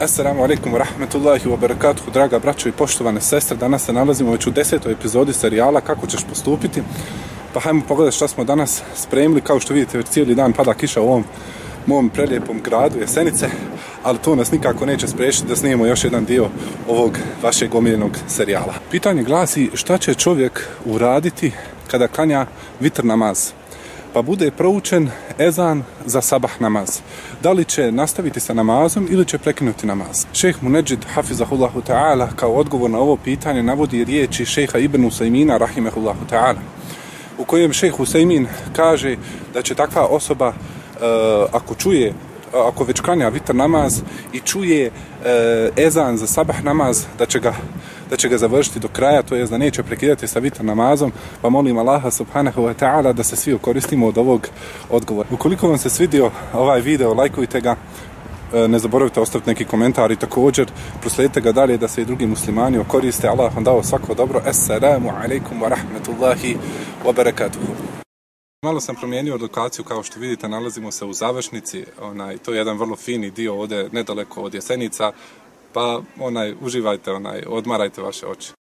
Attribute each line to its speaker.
Speaker 1: Assalamu alaikum wa rahmetullahi wa barakatuhu, draga braćo i poštovane sestre. Danas se nalazimo već u desetoj epizodi serijala Kako ćeš postupiti. Pa hajmo pogledati šta smo danas spremili. Kao što vidite, već cijeli dan pada kiša u ovom mom prelijepom gradu Jesenice, ali to nas nikako neće sprešiti da snijemo još jedan dio ovog vašeg omiljenog serijala. Pitanje glasi šta će čovjek uraditi kada klanja vitr namaz? Pa bude proučen ezan za sabah namaz. Da li će nastaviti sa namazom ili će prekinuti namaz? Šejh Muneđid Hafizahullahu ta'ala kao odgovor na ovo pitanje navodi riječi šejha Ibn Usaimina Rahimehullahu ta'ala u kojem šejh Usaimin kaže da će takva osoba uh, ako čuje ako već klanja vitr namaz i čuje e, ezan za sabah namaz da će ga da će ga završiti do kraja, to je da neće prekidati sa vitr namazom, pa molim Allaha subhanahu wa ta'ala da se svi koristimo od ovog odgovora. Ukoliko vam se svidio ovaj video, lajkujte ga, e, ne zaboravite ostaviti neki komentar i također proslijedite ga dalje da se i drugi muslimani okoriste. Allah vam dao svako dobro. Assalamu alaikum wa rahmatullahi wa barakatuhu. Malo sam promijenio lokaciju, kao što vidite, nalazimo se u završnici, onaj, to je jedan vrlo fini dio ovdje, nedaleko od Jesenica, pa onaj uživajte onaj odmarajte vaše oči.